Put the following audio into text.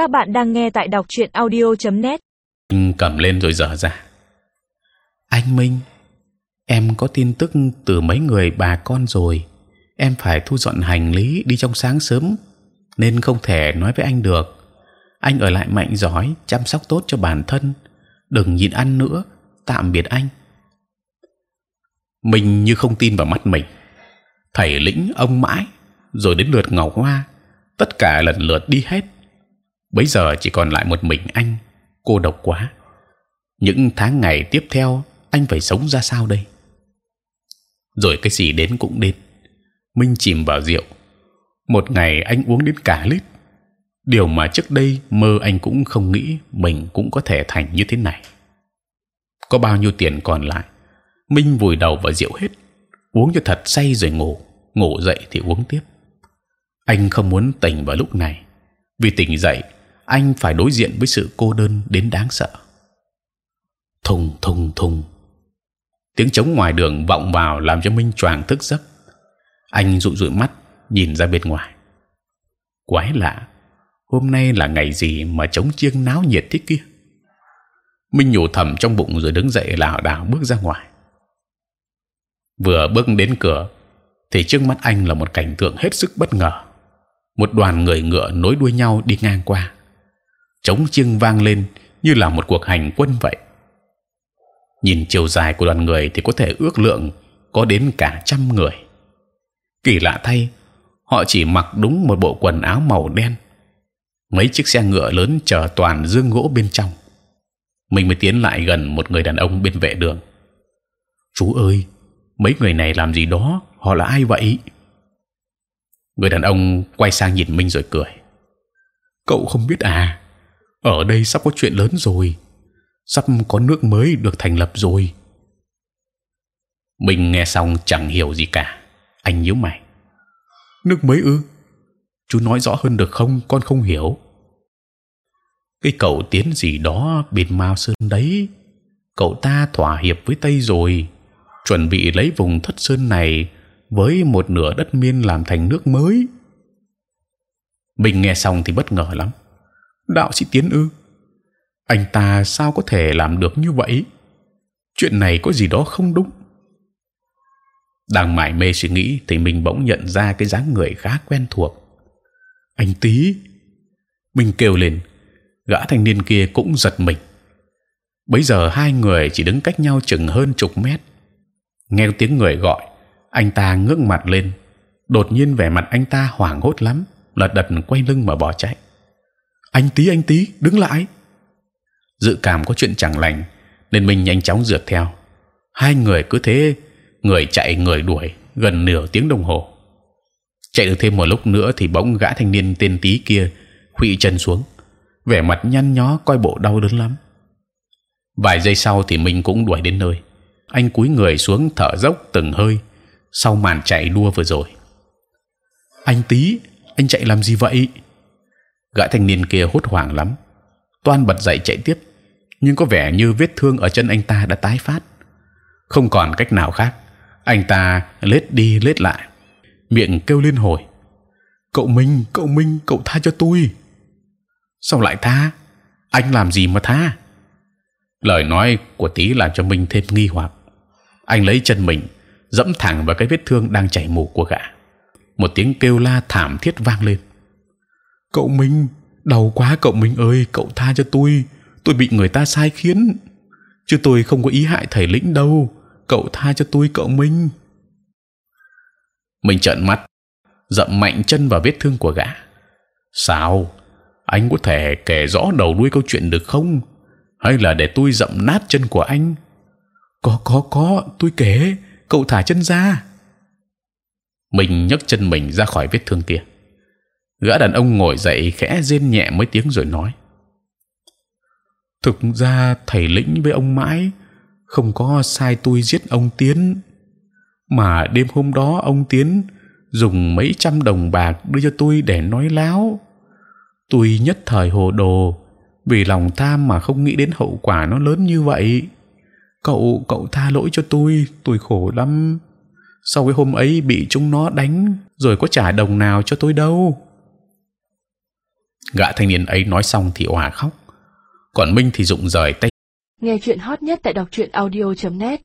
Các bạn đang nghe tại đọc truyện audio.net. Cầm lên rồi dở ra. Anh Minh, em có tin tức từ mấy người bà con rồi. Em phải thu dọn hành lý đi trong sáng sớm, nên không thể nói với anh được. Anh ở lại mạnh giỏi, chăm sóc tốt cho bản thân. Đừng nhịn ăn nữa. Tạm biệt anh. Mình như không tin vào mắt mình. Thầy lĩnh ông mãi, rồi đến lượt ngọc hoa, tất cả lần lượt đi hết bấy giờ chỉ còn lại một mình anh, cô độc quá. Những tháng ngày tiếp theo, anh phải sống ra sao đây? Rồi cái gì đến cũng đến. Minh chìm vào rượu. Một ngày anh uống đến cả lít. Điều mà trước đây mơ anh cũng không nghĩ mình cũng có thể thành như thế này. Có bao nhiêu tiền còn lại, minh vùi đầu vào rượu hết. Uống cho thật say rồi ngủ. Ngủ dậy thì uống tiếp. Anh không muốn tỉnh vào lúc này. Vì tỉnh dậy anh phải đối diện với sự cô đơn đến đáng sợ. Thùng thùng thùng, tiếng trống ngoài đường vọng vào làm cho Minh choàng thức giấc. Anh dụi dụi mắt nhìn ra bên ngoài. Quái lạ, hôm nay là ngày gì mà trống chiêng náo nhiệt thế kia? Minh nhủ thầm trong bụng rồi đứng dậy lảo đảo bước ra ngoài. Vừa bước đến cửa, thì trước mắt anh là một cảnh tượng hết sức bất ngờ. Một đoàn người ngựa nối đuôi nhau đi ngang qua trống chiêng vang lên như là một cuộc hành quân vậy. Nhìn chiều dài của đoàn người thì có thể ước lượng có đến cả trăm người. Kỳ lạ thay, họ chỉ mặc đúng một bộ quần áo màu đen. Mấy chiếc xe ngựa lớn chở toàn dương gỗ bên trong. Mình mới tiến lại gần một người đàn ông bên vệ đường. Chú ơi, mấy người này làm gì đó? Họ là ai vậy? Người đàn ông quay sang nhìn Minh rồi cười. Cậu không biết à? Ở đây sắp có chuyện lớn rồi. Sắp có nước mới được thành lập rồi. Mình nghe xong chẳng hiểu gì cả. Anh nhíu mày. Nước mới ư? Chú nói rõ hơn được không? Con không hiểu. Cái cậu tiến gì đó bên mao sơn đấy. Cậu ta thỏa hiệp với tây rồi. Chuẩn bị lấy vùng thất sơn này với một nửa đất miên làm thành nước mới. Mình nghe xong thì bất ngờ lắm đạo sĩ tiến ư. Anh ta sao có thể làm được như vậy? Chuyện này có gì đó không đúng. Đang mải mê suy nghĩ thì mình bỗng nhận ra cái dáng người khá quen thuộc. Anh tí mình kêu lên. Gã thanh niên kia cũng giật mình. Bấy giờ hai người chỉ đứng cách nhau chừng hơn chục mét. Nghe tiếng người gọi, anh ta ngước mặt lên. Đột nhiên vẻ mặt anh ta hoảng hốt lắm, lật đật quay lưng mà bỏ chạy anh tí anh tí đứng lại. Dự cảm có chuyện chẳng lành nên mình nhanh chóng rượt theo. Hai người cứ thế người chạy người đuổi gần nửa tiếng đồng hồ. Chạy được thêm một lúc nữa thì bỗng gã thanh niên tên tí kia khuỵu chân xuống. Vẻ mặt nhăn nhó coi bộ đau đớn lắm. Vài giây sau thì mình cũng đuổi đến nơi. Anh cúi người xuống thở dốc từng hơi sau màn chạy đua vừa rồi. Anh tí anh chạy làm gì vậy gã thanh niên kia hốt hoảng lắm. Toan bật dậy chạy tiếp. Nhưng có vẻ như vết thương ở chân anh ta đã tái phát. Không còn cách nào khác. Anh ta lết đi lết lại. Miệng kêu liên hồi. Cậu minh cậu minh, cậu tha cho tôi. Sao lại tha? Anh làm gì mà tha? Lời nói của tí làm cho minh thêm nghi hoặc. Anh lấy chân mình, dẫm thẳng vào cái vết thương đang chảy mù của gã. Một tiếng kêu la thảm thiết vang lên cậu minh, đau quá cậu minh ơi, cậu tha cho tôi. Tôi bị người ta sai khiến. Chứ tôi không có ý hại thầy lĩnh đâu. Cậu tha cho tôi cậu minh. Mình trợn mắt, dậm mạnh chân vào vết thương của gã. Sao? Anh có thể kể rõ đầu đuôi câu chuyện được không? Hay là để tôi dậm nát chân của anh? Có có có, tôi kể. Cậu thả chân ra. Mình nhấc chân mình ra khỏi vết thương kia gã đàn ông ngồi dậy khẽ rên nhẹ mấy tiếng rồi nói. Thực ra thầy lĩnh với ông mãi không có sai tôi giết ông tiến, mà đêm hôm đó ông tiến dùng mấy trăm đồng bạc đưa cho tôi để nói láo. Tôi nhất thời hồ đồ, vì lòng tham mà không nghĩ đến hậu quả nó lớn như vậy. Cậu cậu tha lỗi cho tôi tôi khổ lắm. Sau cái hôm ấy bị chúng nó đánh, rồi có trả đồng nào cho tôi đâu? Gã thanh niên ấy nói xong thì òa khóc. Còn minh thì rụng rời tay. Nghe chuyện hot nhất tại đọc truyện audio .net.